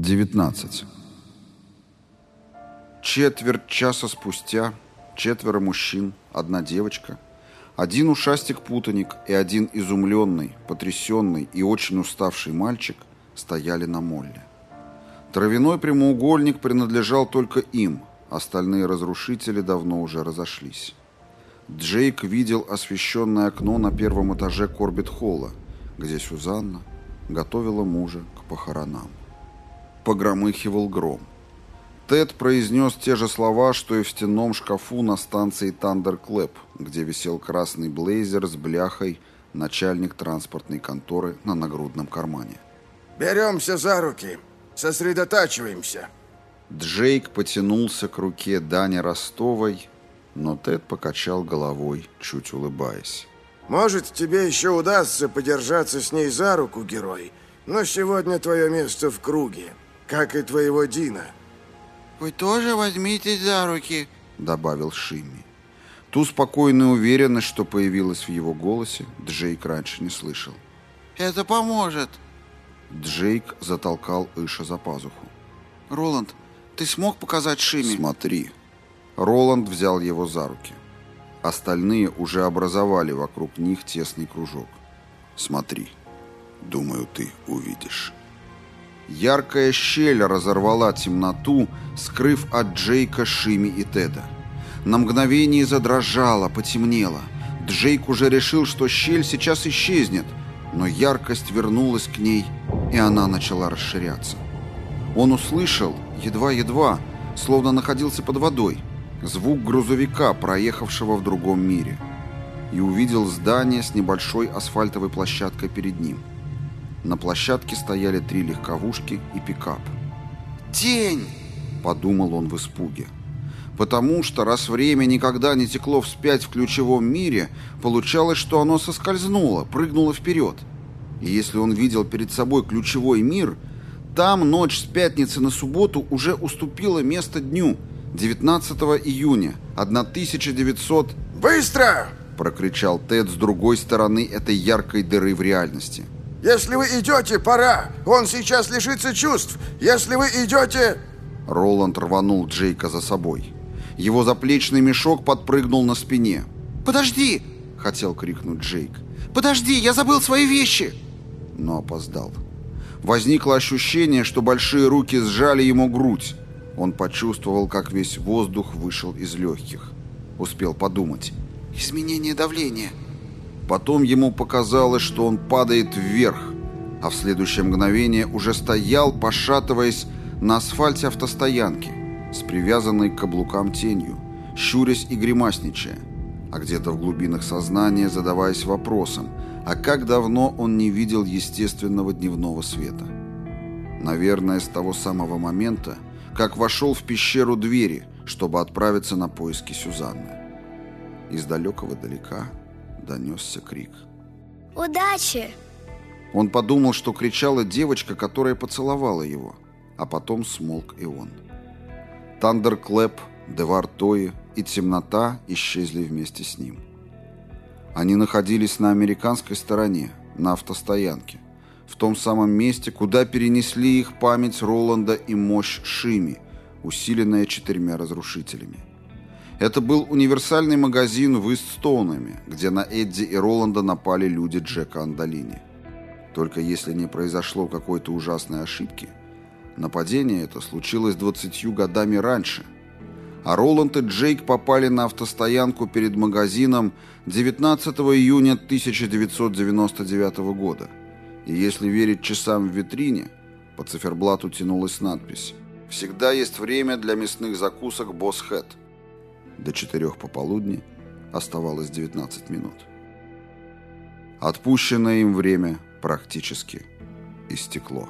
19. Четверть часа спустя четверо мужчин, одна девочка, один ушастик-путаник и один изумленный, потрясенный и очень уставший мальчик стояли на молле. Травяной прямоугольник принадлежал только им, остальные разрушители давно уже разошлись. Джейк видел освещенное окно на первом этаже Корбит-холла, где Сюзанна готовила мужа к похоронам погромыхивал гром. Тед произнес те же слова, что и в стенном шкафу на станции Тандерклэп, где висел красный блейзер с бляхой начальник транспортной конторы на нагрудном кармане. «Беремся за руки, сосредотачиваемся». Джейк потянулся к руке Дани Ростовой, но Тед покачал головой, чуть улыбаясь. «Может, тебе еще удастся подержаться с ней за руку, герой, но сегодня твое место в круге как и твоего Дина». «Вы тоже возьмитесь за руки», — добавил Шимми. Ту спокойную уверенность, что появилась в его голосе, Джейк раньше не слышал. «Это поможет». Джейк затолкал Иша за пазуху. «Роланд, ты смог показать Шимми?» «Смотри». Роланд взял его за руки. Остальные уже образовали вокруг них тесный кружок. «Смотри. Думаю, ты увидишь». Яркая щель разорвала темноту, скрыв от Джейка Шими и Теда. На мгновение задрожало, потемнело. Джейк уже решил, что щель сейчас исчезнет, но яркость вернулась к ней, и она начала расширяться. Он услышал, едва-едва, словно находился под водой, звук грузовика, проехавшего в другом мире, и увидел здание с небольшой асфальтовой площадкой перед ним. На площадке стояли три легковушки и пикап. «День!» – подумал он в испуге. Потому что, раз время никогда не текло вспять в ключевом мире, получалось, что оно соскользнуло, прыгнуло вперед. И если он видел перед собой ключевой мир, там ночь с пятницы на субботу уже уступила место дню, 19 июня 1900... «Быстро!» – прокричал Тед с другой стороны этой яркой дыры в реальности – если вы идете, пора. Он сейчас лишится чувств. Если вы идете...» Роланд рванул Джейка за собой. Его заплечный мешок подпрыгнул на спине. «Подожди!» — хотел крикнуть Джейк. «Подожди, я забыл свои вещи!» Но опоздал. Возникло ощущение, что большие руки сжали ему грудь. Он почувствовал, как весь воздух вышел из легких. Успел подумать. «Изменение давления!» Потом ему показалось, что он падает вверх, а в следующее мгновение уже стоял, пошатываясь на асфальте автостоянки, с привязанной к каблукам тенью, щурясь и гримасничая, а где-то в глубинах сознания задаваясь вопросом, а как давно он не видел естественного дневного света. Наверное, с того самого момента, как вошел в пещеру двери, чтобы отправиться на поиски Сюзанны. Из далекого далека донесся крик. «Удачи!» Он подумал, что кричала девочка, которая поцеловала его, а потом смолк и он. Тандерклэп, Девар Тои и темнота исчезли вместе с ним. Они находились на американской стороне, на автостоянке, в том самом месте, куда перенесли их память Роланда и мощь Шими, усиленная четырьмя разрушителями. Это был универсальный магазин в Ист-Стоунэме, где на Эдди и Роланда напали люди Джека Андалини. Только если не произошло какой-то ужасной ошибки, нападение это случилось 20 годами раньше. А Роланд и Джейк попали на автостоянку перед магазином 19 июня 1999 года. И если верить часам в витрине, по циферблату тянулась надпись «Всегда есть время для мясных закусок Босс Хэт». До четырех пополудни оставалось 19 минут. Отпущенное им время практически истекло.